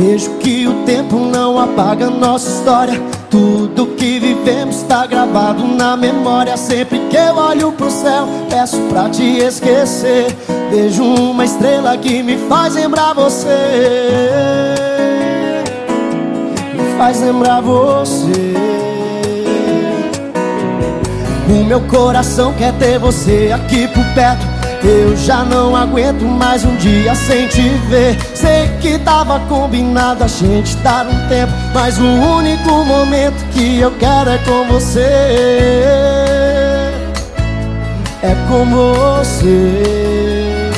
Vejo que o tempo não apaga nossa história Tudo que vivemos está gravado na memória. Sempre que eu olho pro céu, peço pra te esquecer. Vejo uma estrela que me faz lembrar você. Me faz lembrar você O meu coração quer ter você aqui por perto. Eu já não aguento mais um dia sem te ver. Sei que tava combinado a gente dar um tempo Mas o único momento que eu quero é com você. É com você.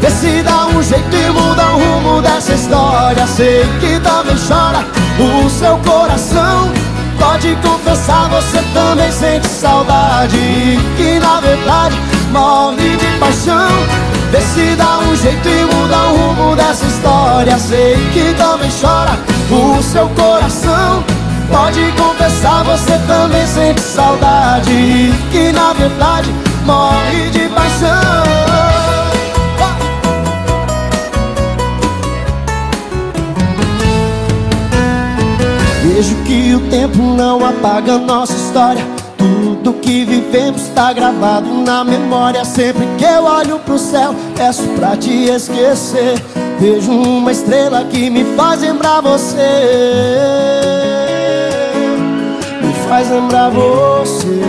Vê se dá um jeito e muda o rumo dessa história. Sei que também chora o seu coração Pode confessar, você também sente saudade. Que na verdade morre de paixão. Vê se dá um jeito e muda o rumo dessa história. Sei que também chora o seu coração. Pode confessar, você também sente saudade. Que na verdade morre Vejo que o tempo não apaga nossa história. Tudo que vivemos está gravado na memória. Sempre que eu olho pro céu, peço pra te esquecer. Vejo uma estrela que me faz lembrar você. Me faz lembrar você.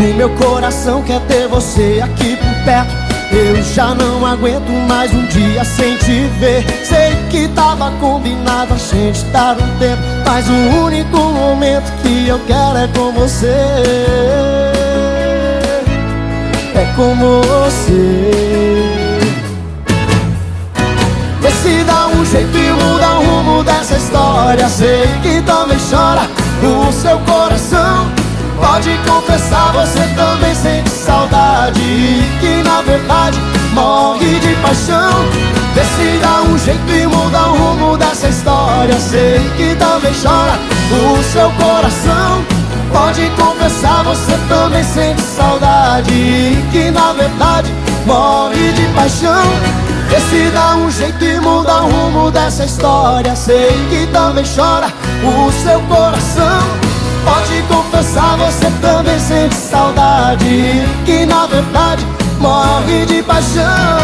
E meu coração quer ter você aqui por perto. Eu já não aguento mais um dia sem te ver. Sei que tava combinado a gente dar um tempo Mas o único momento que eu quero é com você. É com você. Vê se dá um jeito e muda o rumo dessa história. Sei que também chora o seu coração. Pode confessar, você também sente saudade. Que na verdade morre de paixão seu coração. Pode confessar, você também sente saudade Que na verdade morre de paixão. Vê se dá um jeito e muda o rumo dessa história. Sei que também chora o seu coração. Pode confessar, você também sente saudade Que na verdade morre de paixão